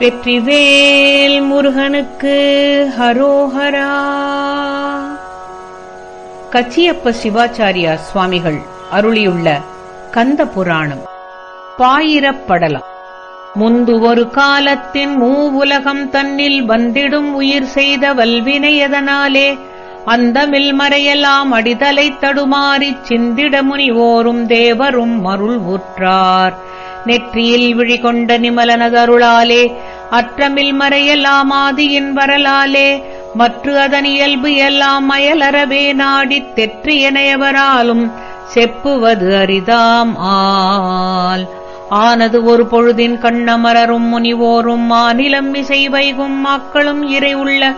வெற்றிவேல் முருகனுக்கு ஹரோஹரா. கச்சியப்ப சிவாச்சாரியா சுவாமிகள் அருளியுள்ள கந்த புராணம் பாயிரப்படலம். முந்து ஒரு காலத்தின் மூவுலகம் தன்னில் வந்திடும் உயிர் செய்த வல்வினையதனாலே அந்தமில் மறையலாம் அடிதலை தடுமாறிச் சிந்திட முனிவோரும் தேவரும் மருள் ஊற்றார். நெற்றியில் விழிகொண்ட நிமலனதருளாலே அற்றமில் மறையெல்லாம் ஆதியின் வரலாலே மற்ற அதன் இயல்பு எல்லாம் மயலறவே நாடித் தெற்றியனையவராலும் செப்புவது அரிதாம் ஆல் ஆனது ஒரு பொழுதின் கண்ணமரரும் முனிவோரும் மாநிலம் இசை வைகும் மக்களும் இறை உள்ள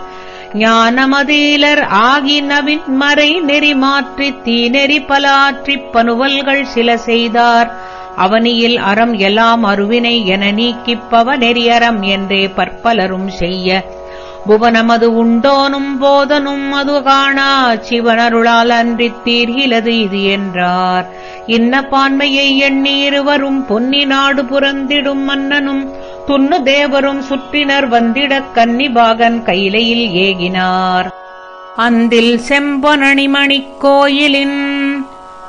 ஞானமதீலர் ஆகி நவின் மறை நெறி மாற்றித் தீநெறி பலாற்றிப் பனுவல்கள் சில செய்தார். அவனியில் அறம் எல்லாம் அருவினை என நீக்கிப்பவ நெறியறம் என்றே பற்பலரும் செய்ய. புவனமது உண்டோனும் போதனும் அது காணா. சிவனருளால் அன்றித் தீர்கிலது இது என்றார். இன்ன பான்மையை எண்ணி இருவரும் பொன்னி நாடு புறந்திடும் மன்னனும் துண்ணு தேவரும் சுற்றினர் வந்திடக் கன்னிபாகன் கையிலையில் ஏகினார். அந்தில் செம்பொனணிமணிக் கோயிலின்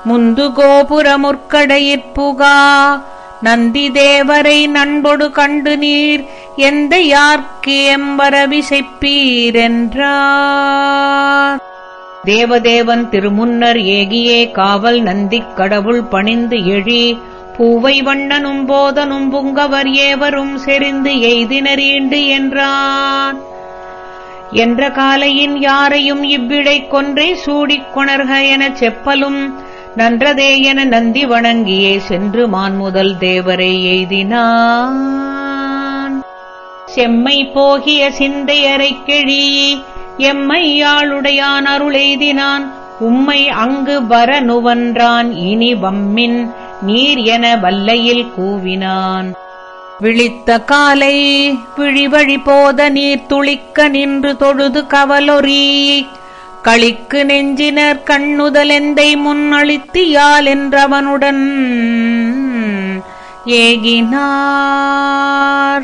முந்து கோபுரமுற்கடையிற்புகா நந்தி தேவரை நண்பொடு கண்டு நீர் எந்த யார்க்கு எம்பரவிசைப்பீரென்றார் தேவதேவன் திருமுன்னர் ஏகியே காவல் நந்திக் கடவுள் பணிந்து எழி பூவை வண்ணனும் போதனும் புங்கவர் ஏவரும் செறிந்து எய்தினரீண்டு என்றான். என்ற காலையின் யாரையும் இவ்விடை கொன்றை சூடிக் கொணர்க எனச் செப்பலும் நன்றதே என நந்தி வணங்கியே சென்று மான் முதல் தேவரை எய்தினான். செம்மை போகிய சிந்தையரை கிழி எம்மையாளுடையான் அருளெய்தினான் உம்மை அங்கு வர நுவன்றான் இனி வம்மின் நீர் என வல்லையில் கூவினான். விழித்த காலை விழிவழி போத நீர் துளிக்க நின்று தொழுது கவலொரி களிக்கு நெஞ்சினர் கண்ணுதலெந்தை முன்னளித்தியால் என்றவனுடன் ஏகினார்.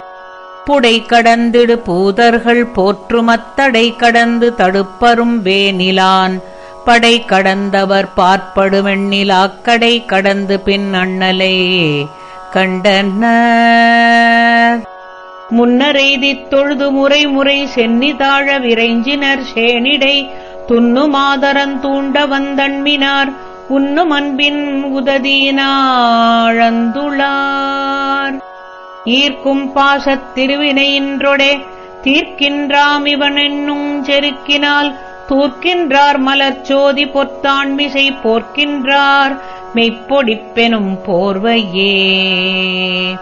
புடை கடந்திடு பூதர்கள் போற்றுமத்தடை கடந்து தடுப்பரும் வேனிலான் படை கடந்தவர் பார்ப்படுமெண்ணிலாக்கடை கடந்து பின் அண்ணலே கண்டனர். முன்னரெய்தித் தொழுது முறை முறை சென்னி தாழ விரைஞ்சினர் சேனிடை. துண்ணு மாதரன் தூண்ட வந்தண்மினார் உன்னும் அன்பின் உததியினாழந்துளார். ஈர்க்கும் பாசத் திருவினையின்றொடே தீர்க்கின்றாம் இவன் என்னும் செருக்கினால் தூர்க்கின்றார் மலர்ச்சோதி பொத்தாண்மிசை போர்க்கின்றார் மெய்ப்பொடிப்பெனும் போர்வையே.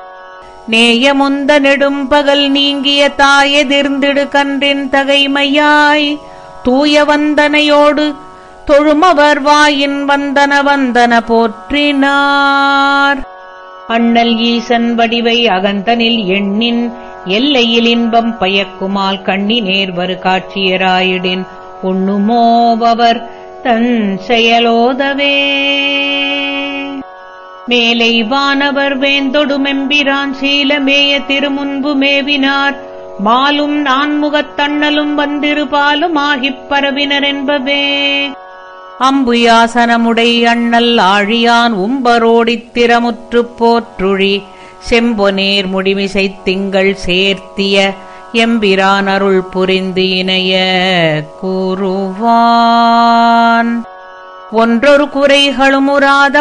நேயமுந்த நெடும்பகல் நீங்கிய தாயெதிர்ந்திடு கன்றின் தகைமையாய் தூய வந்தனையோடு தொழுமவர் வாயின் வந்தன வந்தன போற்றினார். அண்ணல் ஈசன் வடிவை அகந்தனில் எண்ணின் எல்லையில் இன்பம் பயக்குமால் கண்ணி நேர்வரு காட்சியராயிடின். உண்ணுமோபவர் தன் செயலோதவே. மேலை வானவர் வேந்தொடுமெம்பிரான் சீலமேய திருமுன்பு மேவினார். மாலும் நான்முகத் தண்ணலும் வந்திருபாலும் ஆகிப் பரவினர் என்பவே அம்புயாசனமுடை அண்ணல் ஆழியான் உம்பரோடித் திறமுற்றுப் போற்றுழி செம்பொநேர் முடிமிசைத் திங்கள் சேர்த்திய எம்பிரான் அருள் புரிந்து இணைய கூறுவான். ஒன்றொரு குறைகளும்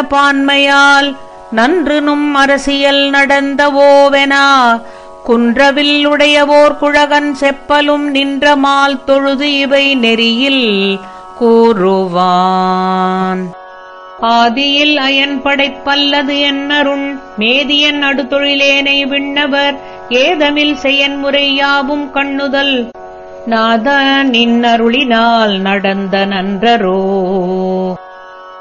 பான்மையால் நன்று நும் அரசியல் நடந்தவோவெனா குன்றவில் உடையவோர் குழகன் செப்பலும் நின்ற மால் தொழுது இவை நெறியில் கூறுவான். ஆதியில் அயன் படைப்பல்லது என்னருண்? மேதியன் அடுத்தொழிலேனை விண்ணவர்? ஏதமில் செயன்முறை யாவும் கண்ணுதல்? நாத நின்னருளினால் நடந்த நன்றரோ?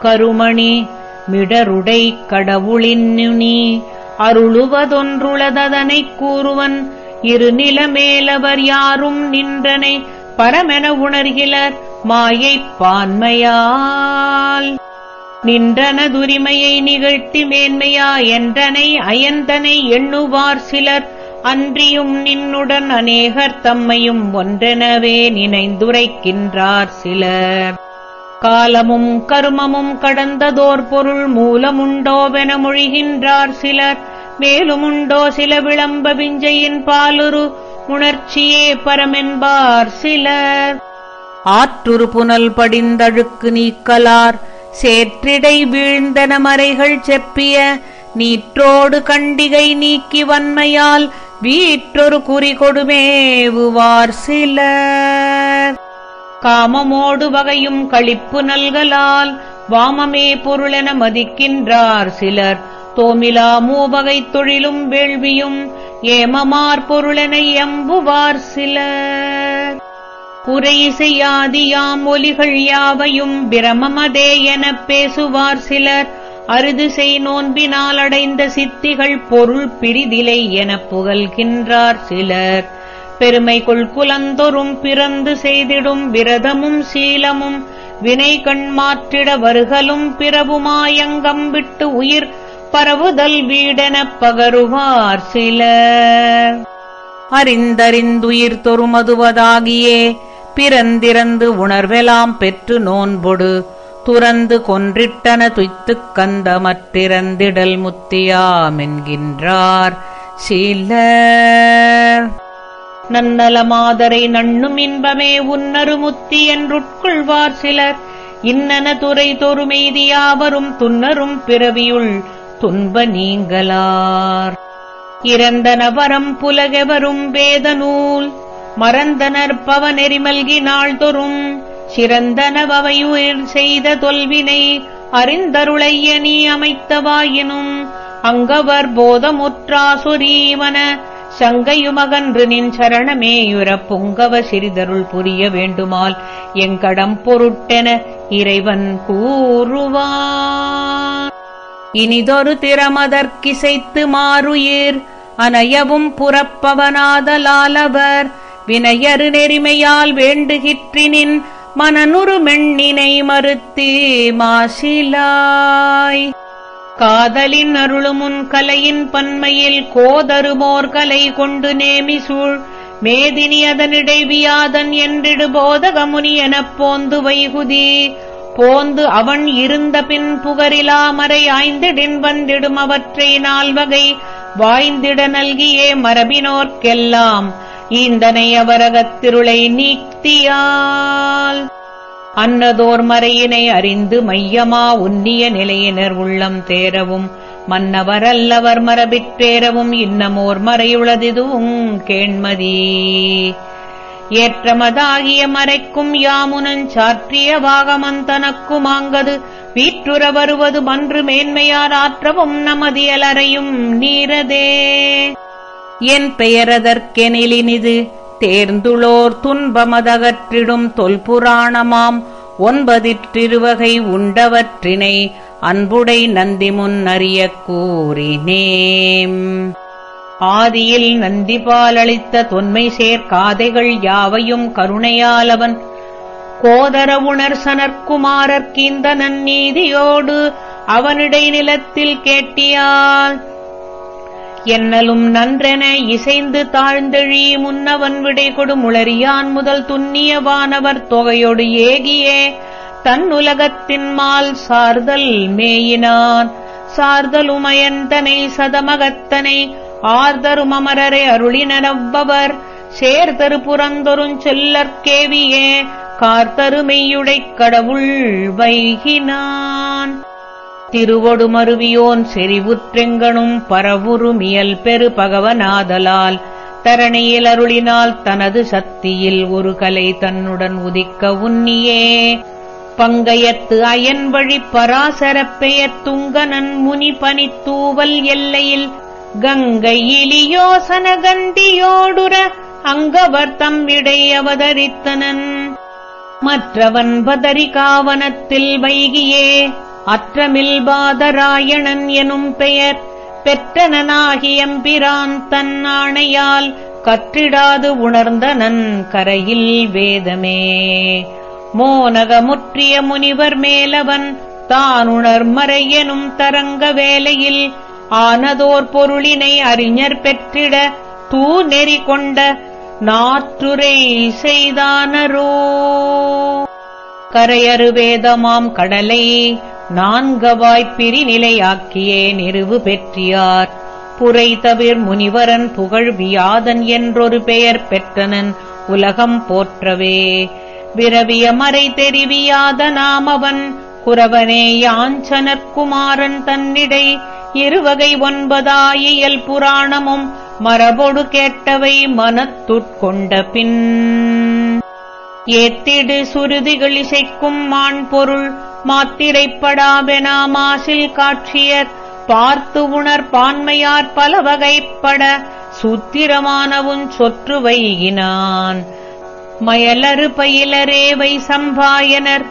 கருமணி மிடருடை கடவுளின் நுனி அருளுவதொன்றுளதனைக் கூறுவன் இரு நிலமேலவர் யாரும் நின்றனை பரமென உணர்கிலர் மாயைப் பான்மையால். நின்றனதுரிமையை நிகழ்த்தி மேன்மையா என்றனை அயந்தனை எண்ணுவார் சிலர் அன்றியும் நின்னுடன் அநேகர் தம்மையும் ஒன்றெனவே நினைந்துரைக்கின்றார் சிலர். காலமும் கருமமும் கடந்ததோர் பொருள் மூலமுண்டோவென மொழிகின்றார் சிலர். மேலுமுண்டோ சில விளம்ப விஞ்சையின் பாலுரு உணர்ச்சியே பரமென்பார் சிலர். ஆற்றுரு புனல் படிந்தழுக்கு நீக்கலார். சேற்றிடை வீழ்ந்தன மறைகள் செப்பிய நீற்றோடு கண்டிகை நீக்கி வன்மையால் வீற்றொரு குறி கொடுமேவுவார் சிலர். காமமோடு வகையும் களிப்பு நல்கலால் வாமமே பொருளென மதிக்கின்றார் சிலர். தோமிலா மூவகை தொழிலும் வேள்வியும் ஏமமார் பொருளென எம்புவார் சிலர். உரை ஒலிகள் யாவையும் பிரமமதே எனப் பேசுவார் சிலர். அருது செய் நோன்பினால் அடைந்த சித்திகள் பொருள் பிரிதிலை எனப் புகழ்கின்றார் சிலர். பெருமை கொள்குலந்தொரும் பிறந்து செய்திடும் விரதமும் சீலமும். வினை கண் மாற்றிட வருகலும் பிறவுமாயங்கம் விட்டு உயிர் பரவுதல் வீடெனப் பகருவார் சில அறிந்தறிந்துயிர் தொறுமதுவதாகியே பிறந்திறந்து உணர்வெலாம் பெற்று நோன்பொடு துறந்து கொன்றிட்டன துய்த்துக் கந்தமற்றிறந்திடல் முத்தியாமென்கின்றார் சிலர். நன்னல மாதரை நண்ணும் இன்பமே உன்னரு முத்தி என்றுட்கொள்வார் சிலர். இன்னன துறை தொருமெய்தியாவரும் துன்னரும் பிறவியுள் துன்ப நீங்களார் இறந்தனவரம் புலகெவரும் வேத நூல் மறந்தனர் பவனெறிமல்கி நாள்தொறும். சிறந்தனவையுயிர் செய்த தொல்வினை அறிந்தருளைய நீ அமைத்தவாயினும். அங்கவர் போதமுற்றாசுரீவன சங்கையுமகன்று நின் சரணமேயுறப் பொங்கவ சிறிதருள் புரிய வேண்டுமால் எங்கடம் பொருட்டென இறைவன் கூறுவார். இனிதொரு திறமதற்கிசைத்து மாறுயிர் அனையவும் புறப்பவனாதலாலவர் வினையரு நெறிமையால் வேண்டுகிற்றினின் மனனுறு மெண்ணினை மறுத்தே மாசிலாய். காதலின் அருளுமுன் கலையின் பன்மையில் கோதருமோர் கலை கொண்டு நேமி சூழ். மேதினி அதனிடை வியாதன் என்றிடு போதகமுனி எனப் போந்து வைகுதி. போந்து அவன் இருந்த பின் புகரிலாமரை ஆய்ந்திடின் வந்திடும் அவற்றை நால்வகை வாய்ந்திட நல்கியே மரபினோர்க்கெல்லாம். ஈந்தனை அவரகத்திருளை நீக்தியால் அன்னதோர் மறையினை அறிந்து மையமா உன்னிய நிலையினர் உள்ளம் தேரவும். மன்னவரல்லவர் மரபிற்றேரவும் இன்னமோர் மறையுளதிதுவும் கேண்மதி. ஏற்றமதாகிய மறைக்கும் யாமுனஞ் சாற்றிய வாகமந்தனக்குமாங்கது வீற்றுற வருவது மன்று மேன்மையார் ஆற்றவும் நமதியலறையும் நீரதே. என் பெயரதற்கெனிலினிது. தேர்ந்துளோர் துன்பமதகற்றிடும் தொல்புராணமாம். ஒன்பதிற்றிருவகை உண்டவற்றினை அன்புடை நந்தி முன்னறியக் கூறினேம். ஆதியில் நந்திபால் அளித்த தொன்மை சேர்க்காதைகள் யாவையும் கருணையாலவன். கோதர உணர் சனற்குமாரர்க்கீந்த நன்னீதியோடு அவனிடை நிலத்தில் கேட்டியால். என்னலும் நன்றென இசைந்து தாழ்ந்தெழி முன்னவன் விடை கொடுமுளறியான் முதல் துண்ணிய வானவர் தொகையொடு ஏகியே. தன்னுலகத்தின் மால் சார்தல் மேயினான். சார்தலுமயந்தனை சதமகத்தனை ஆர்தரும் அமரரை அருளினரவ்வவர் சேர்தரு புறந்தொருஞ் செல்லற்கேவியே கார்த்தருமெய்யுடைக் கடவுள் வைகினான். திருவொடு மருவியோன் செறிவுற்றெங்கனும் பரவுருமியல் பெரு பகவனாதலால் தரணியில் அருளினால் தனது சக்தியில் ஒரு கலை தன்னுடன் உதிக்க உன்னியே பங்கையத்து அயன் வழி பராசரப் பெயர் துங்கனன் முனி பனித்தூவல் எல்லையில். கங்கை இலியோசன கந்தியோடுர அங்கவர் தம்விடை அவதரித்தனன். மற்றவன் பதரி காவனத்தில் வைகியே. அற்றமில் பாதராயணன் எனும் பெயர். பெற்றனனாகியம்பிரான் தன் ஆணையால் கற்றிடாது உணர்ந்தனன் கரையில் வேதமே. மோனகமுற்றிய முனிவர் மேலவன் தானுணர் மறையெனும் தரங்க வேலையில் ஆனதோர் பொருளினை அறிஞர் பெற்றிட தூ நெறி கொண்ட நாற்றுரை செய்தானரோ. கரையறு வேதமாம் கடலை நான்கவாய்ப் பிரிநிலையாக்கியே நிறுவு பெற்றியார். புரை தவிர் முனிவரன் புகழ் வியாதன் என்றொரு பெயர் பெற்றனன் உலகம் போற்றவே. விரவிய மறை தெரிவியாத நாமவன் குரவனே யாஞ்சனற்குமாரன் தன்னிடை இருவகை ஒன்பதாயியல் புராணமும் மரபொடு கேட்டவை மனத்துட்கொண்ட பின். ஏத்திடு சுருதிகள் இசைக்கும் மான் பொருள் மாத்திரைப்படாவெனாமாசில் காட்சியர் பார்த்து உணர் பான்மையார் பல வகைப்பட சூத்திரமானவுன் சொற்று வைகினான் மயலறு பயிலரேவை சம்பாயனர்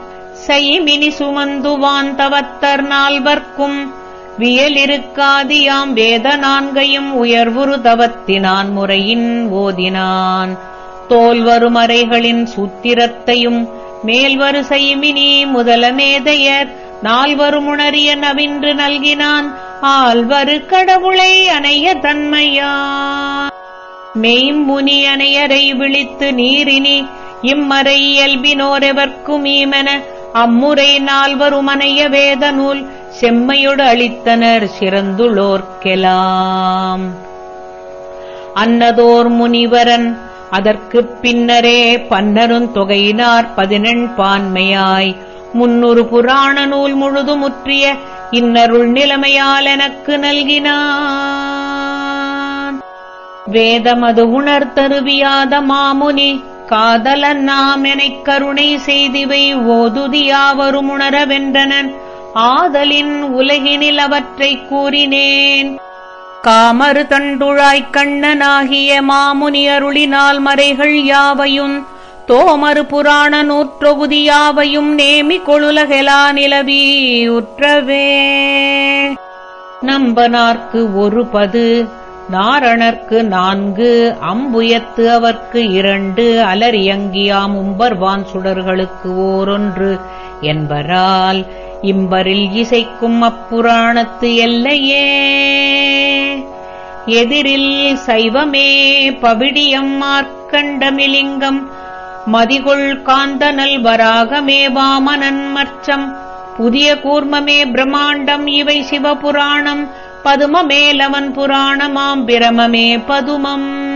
செய்மினி சுமந்துவான் தவத்தர் நால்வர்க்கும் வியலிருக்காதியாம் வேத நான்கையும் உயர்வுரு தவத்தினான் முறையின் ஓதினான். தோல்வரும் அறைகளின் சூத்திரத்தையும் மேல்வரு செய்மினி முதலமேதையர் நால்வரும் உணரிய நவின்று நல்கினான். ஆல்வரு கடவுளை அணைய தன்மையா மெய்முனி அணையரை விழித்து நீரினி இம்மறை இயல்பினோரெவர்க்கும் ஈமென அம்முறை நால்வரும் அணைய வேத நூல் செம்மையொடு அளித்தனர் சிறந்துளோர்க்கெலாம் அன்னதோர் முனிவரன் அதற்குப் பின்னரே பன்னருந்தொகையினார் பதினெண் பான்மையாய். முன்னொரு புராண நூல் முழுதும் முற்றிய இன்னருள் நிலைமையால் எனக்கு நல்கினான். வேதமது உணர்த்தருவியாத மாமுனி காதலன் நாம் எனக் கருணை செய்திவை ஓதுதியாவரும் உணரவென்றனன். ஆதலின் உலகினில் அவற்றைக் கூறினேன். காமறு தண்டுழாய்க் கண்ணனாகிய மாமுனி அருளினால் மறைகள் யாவையும் தோமறு புராண நூற்றொகுதியாவையும் நேமி கொழுலகெலா நிலவி உற்றவே. நம்பனார்க்கு ஒரு பது நாரணர்க்கு நான்கு அம்புயத்து அவர்க்கு இரண்டு அலரியங்கியாம் உம்பர்வான் சுடர்களுக்கு ஓரொன்று என்பரால் இம்பரில் இசைக்கும் அப்புராணத்து எல்லையே. எதிரில் சைவமே பவிடியம் மார்க்கண்டமிலிங்கம். மதிகொள் காந்தனல் வராகமே வாமனன் மச்சம் புதிய கூர்மமே பிரம்மாண்டம் இவை சிவபுராணம். பதுமமே லவன் புராணமாம் பிரமமே பதுமம்.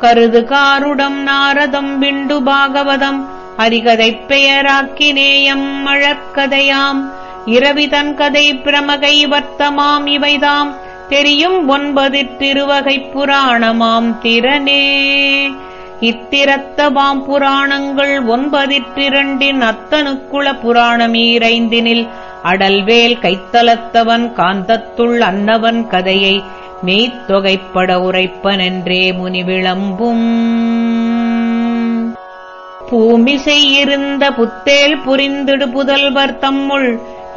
கருது காருடம் நாரதம் விண்டு பாகவதம். அரிகதைப் பெயராக்கினேயம் மழற்கதையாம். இரவிதன் கதை பிரமகை வர்த்தமாம் இவைதாம். தெரியும் ஒன்பது திருவகைப் புராணமாம் திறனே. இத்திரத்தவாம் புராணங்கள் ஒன்பதிற்றிரண்டின் அத்தனுக்குள புராணமீரைந்தினில் அடல்வேல் கைத்தலத்தவன் காந்தத்துள் அன்னவன் கதையை மெய்த்தொகைப்பட உரைப்பனென்றே முனி விளம்பும் பூமிசை இருந்த புத்தேல் புரிந்திடு புதல்வர் தம்முள்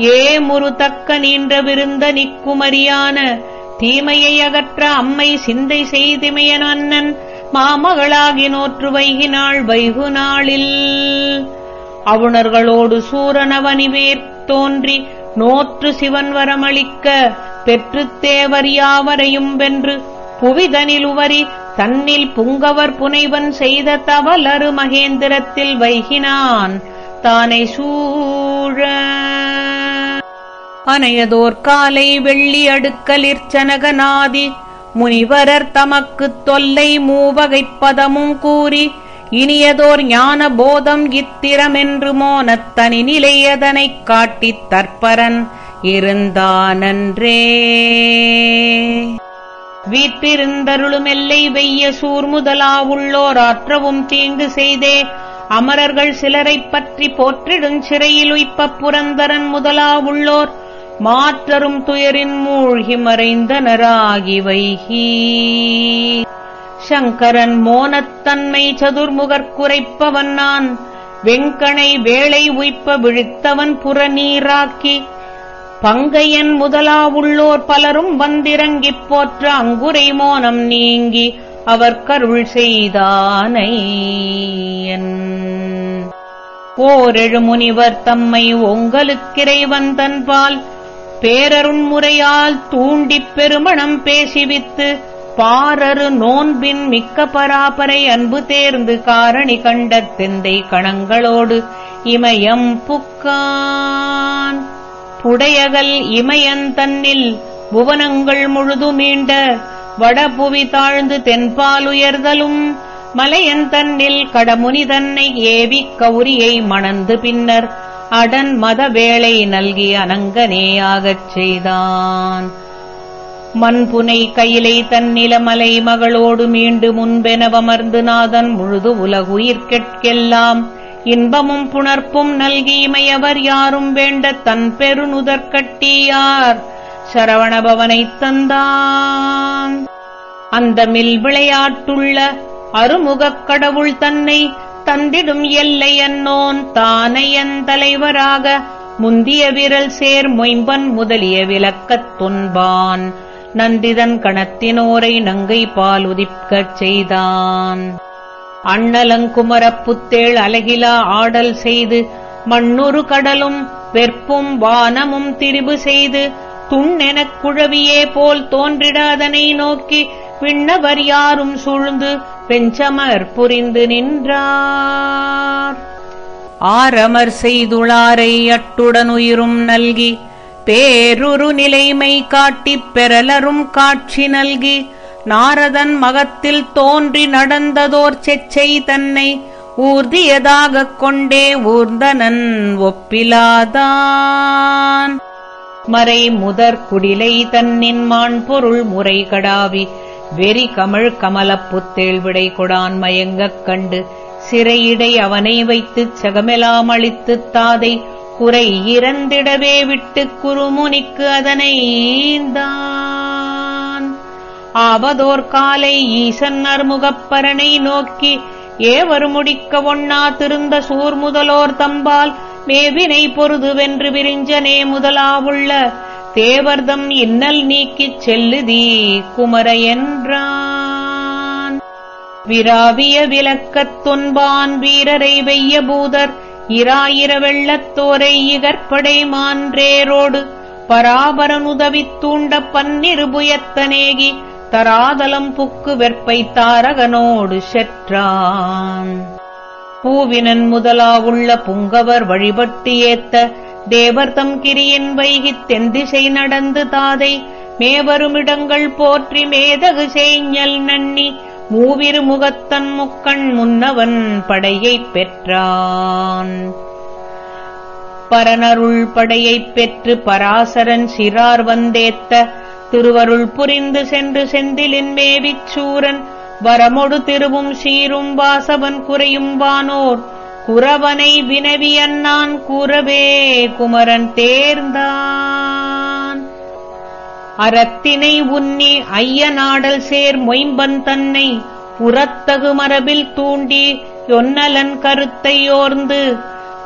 ஏ முருதக்க நீண்ட விருந்த நிக்குமரியான தீமையை அகற்ற அம்மை சிந்தை செய்திமையன் அண்ணன் மாமகளாகி நோற்று வைகினாள் வைகு நாளில். அவுணர்களோடு சூரனவனிவேர் தோன்றி நோற்று சிவன் வரமளிக்க பெற்றுத் தேவர் யாவரையும் வென்று புவிதனில் உவரி தன்னில் புங்கவர் புனைவன் செய்த தவலரு மகேந்திரத்தில் வைகினான். தானை சூழ அனையதோர் காலை வெள்ளி அடுக்கலிற் சனகநாதி முனிவரர் தமக்குத் தொல்லை மூவகைப் பதமும் கூறி இனியதோர் ஞான போதம் இத்திரமென்று மோனத்தனி நிலையதனைக் காட்டித் தற்பரன் இருந்தானன்றே. வீற்றிருந்தருளுமெல்லை வெய்ய சூர் முதலாவுள்ளோர் ஆற்றவும் தீங்கு செய்தே அமரர்கள் சிலரைப் பற்றி போற்றிடுஞ் சிறையில் உய்ப்பப் புரந்தரன் முதலா உள்ளோர் மாற்றரும் துயரின் மூழ்கி மறைந்தனராகி வைகி. சங்கரன் மோனத்தன்மை சதுர்முகர் குறைப்பவன் நான். வெங்கணை வேளை உய்ப்ப விழித்தவன் புறநீராக்கி. பங்கையன் முதலா உள்ளோர் பலரும் வந்திறங்கிப் போற்ற அங்குரை மோனம் நீங்கி அவர் கருள் செய்தானை ஓரெழு முனிவர் தம்மை ஒங்களுக்கிறைவன் தன்பால் பேரருண்முறையால் தூண்டிப் பெருமணம் பேசிவித்து பாரரு நோன்பின் மிக்க பராபரை அன்பு தேர்ந்து காரணி கண்ட தெந்தை கணங்களோடு இமயம் புக்கான். புடையகல் இமயன் தன்னில் புவனங்கள் முழுது மீண்ட வடபுவி தாழ்ந்து தென்பால் உயர்தலும் மலையன் தன்னில் கடமுனி தன்னை ஏவிக் கௌரியை மணந்து பின்னர் அடன் மத வேளை நல்கி அனங்கனேயாகச் செய்தான். மண்புனை கையிலை தன்னிலமலை மகளோடு மீண்டு முன்பெனவமர்ந்து நாதன் முழுது உலகுயிர்கெட்கெல்லாம் இன்பமும் புணர்ப்பும் நல்கி இமையவர் யாரும் வேண்ட தன் பெருநுதற்கட்டியார் சரவணபவனைத் தந்தான். அந்த மில் விளையாட்டுள்ள அருமுகக் கடவுள் தன்னை தந்திடும் எல்லை அன்னோன் தானையன் தலைவராக முந்திய விரல் சேர் மொயம்பன் முதலிய விளக்கத் துன்பான். நந்திதன் கணத்தினோரை நங்கை பால் உதிக்கச் செய்தான். அண்ணலங்குமரப் புத்தேள் அலகிலா ஆடல் செய்து மண்ணுரு கடலும் வெற்பும் வானமும் திரிபு செய்து துண்ணெனக் குழவியே போல் தோன்றிடாதனை நோக்கி விண்ணவர் யாரும் சூழ்ந்து பெஞ்சமர் புரிந்து நின்றார். ஆரமர் செய்துளாரை அட்டுடனுயிரும் நல்கி பேருரு நிலைமை காட்டிப் பெறலரும் காட்சி நல்கி நாரதன் மகத்தில் தோன்றி நடந்ததோர் செச்சை தன்னை ஊர்தியதாகக் கொண்டே ஊர்ந்தனன் ஒப்பிலாதான். மறை முதற் குடிலை தன்னின் மான் பொருள் முறை கடாவி வெறி கமழ் கமலப் கொடான் மயங்கக் கண்டு சிறையிடை அவனை வைத்துச் செகமெலாம் அளித்துத் தாதை குறை இறந்திடவே விட்டுக் குருமுனிக்கு அதனை ஈந்தான். காலை ஈசன் அர்முகப்பரனை நோக்கி ஏவர் முடிக்க ஒண்ணா திருந்த சூர் முதலோர் தம்பால் மேவினை பொருதுவென்று விரிஞ்சனே முதலாவுள்ள தேவர்தம் இன்னல் நீக்கிச் செல்லுதீ குமர என்றான் விராவிய விலக்கத் துன்பான் வீரரை வெய்ய பூதர் இராயிர வெள்ளத்தோரை இகற்படை மான்றேரோடு பராபரனுதவித் தூண்ட பன்னிருபுயத்தனேகி தராதலம் புக்கு வெற்பை தாரகனோடு செற்றான். பூவினன் முதலாவுள்ள புங்கவர் வழிபட்டு ஏத்த தேவர்தம் கிரியின் வைகித் தென்திசை நடந்து தாதை மேவருமிடங்கள் போற்றி மேதகு செய்ஞல் நன்னி மூவிரு முகத்தன் முக்கண் முன்னவன் படையைப் பெற்றான். பரனருள் படையைப் பெற்று பராசரன் சிறார் வந்தேத்த திருவருள் புரிந்து சென்று செந்திலின் மேவிச் சூரன் வரமொடு திருவும் சீரும் வாசவன் குறையும் வானோர் குறவனை வினவியன்னான் அண்ணான் கூறவே குமரன் தேர்ந்தான். அறத்தினை உன்னி ஐய நாடல் சேர் மொயம்பன் தன்னை புறத்தகு மரபில் தூண்டி ஒன்னலன் கருத்தை யோர்ந்து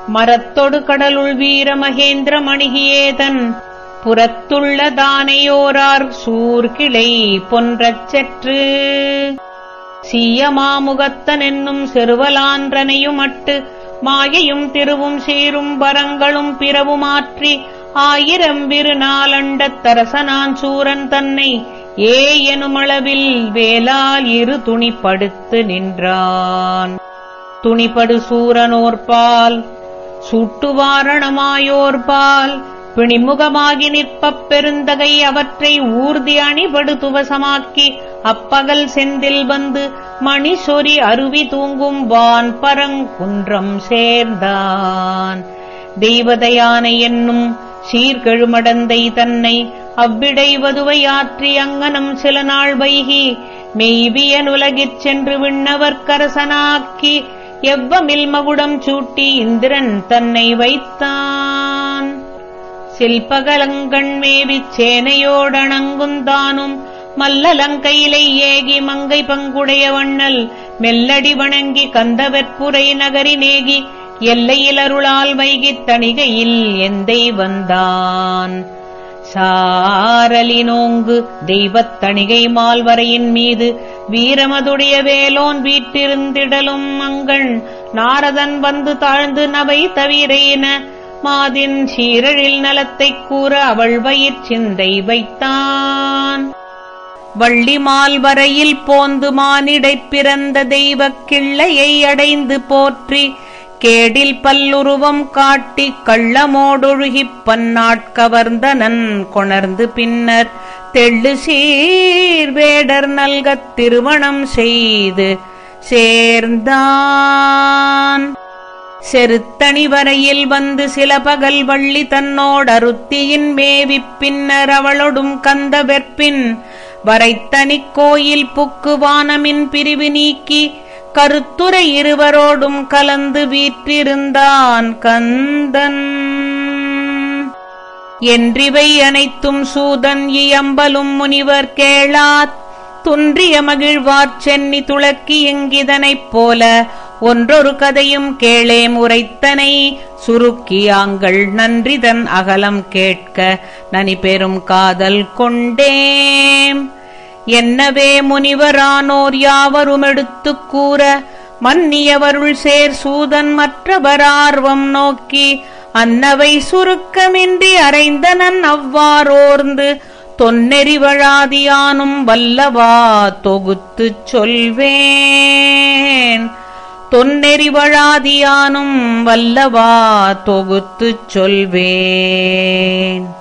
மரத்தொடு கடலுள் வீர மகேந்திர மணிகியேதன் புறத்துள்ள தானையோரார் சூர்கிளை பொன்றச் செற்று. சீயமாமுகத்தன் என்னும் செருவலான்றனையுமட்டு மாயையும் திருவும் சீரும் வரங்களும் பிறவுமாற்றி ஆயிரம் விரு நாளண்டத் தரசனான் சூரன் தன்னை ஏ எனுமளவில் வேலால் இரு துணிப்படுத்து நின்றான். துணிபடு சூரனோர்பால் சூட்டுவாரணமாயோர்பால் பிணிமுகமாகி நிற்பப் பெருந்தகை அவற்றை ஊர்தி அணிபடு துவசமாக்கி அப்பகல் செந்தில் வந்து மணி சொறி அருவி தூங்கும் வான் பரங்குன்றம் சேர்ந்தான். தெய்வதையானை என்னும் சீர்கெழுமடந்தை தன்னை அவ்விடை வதுவை ஆற்றி அங்கனம் சில நாள் வைகி மெய்வியனுலகிற் சென்று விண்ணவர்க்கரசனாக்கி எவ்வமில் மகுடம் சூட்டி இந்திரன் தன்னை வைத்தான். சில்பகலங்கண் மேவிச் சேனையோடணங்குந்தானும் மல்லலங்கையிலை ஏகி மங்கை பங்குடைய வண்ணல் மெல்லடி வணங்கி கந்தவெற்புரை நகரி நேகி எல்லையில் அருளால் வைகித் தணிகையில் எந்தை வந்தான் சாரலினோங்கு தெய்வத் தணிகை மால்வரையின் மீது வீரமதுடைய வேலோன் வீட்டிருந்திடலும் மங்கள் நாரதன் வந்து தாழ்ந்து நவை தவிரேன மாதின் சீரழில் நலத்தைக் கூற அவள் வயிற் சிந்தை வைத்தான். வள்ளிமால் வரையில் போந்து மானிடைப் பிறந்த தெய்வக் கிள்ளையை அடைந்து போற்றி கேடில் பல்லுருவம் காட்டி கள்ளமோடொழுகிப் பன்னாட்கவர்ந்தனன் கொணர்ந்து பின்னர் தெள்ளு சீர் வேடர் நல்கத் திருமணம் செய்து சேர்ந்தான். செருத்தணி வரையில் வந்து சில பகல் வள்ளி தன்னோடருத்தியின் மேவிப் பின்னர் அவளொடும் கந்த வெற்பின் வரைத்தனிக் கோயில் புக்கு வானமின் பிரிவு நீக்கி கருத்துரை இருவரோடும் கலந்து வீற்றிருந்தான் கந்தன். என்றிவை அனைத்தும் சூதன் இயம்பலும் முனிவர் கேளாத் துன்றிய மகிழ்வார் சென்னி துளக்கி எங்கிதனைப் போல ஒன்றொரு கதையும் கேளே முறைத்தனை. சுருக்கியாங்கள் நன்றிதன் அகலம் கேட்க நனி பெரும் காதல் கொண்டேம். என்னவே முனிவரானோர் யாவரும் எடுத்துக் கூற மன்னியவருள் சேர் சூதன் மற்றவரார்வம் நோக்கி அன்னவை சுருக்கமின்றி அறைந்தனன் அவ்வாறோர்ந்து தொன்னெறிவழாதியானும் வல்லவா தொகுத்துச் சொல்வேன். தொன்னெறிவழாதியானும் வல்லவா தொகுத்துச் சொல்வேன்.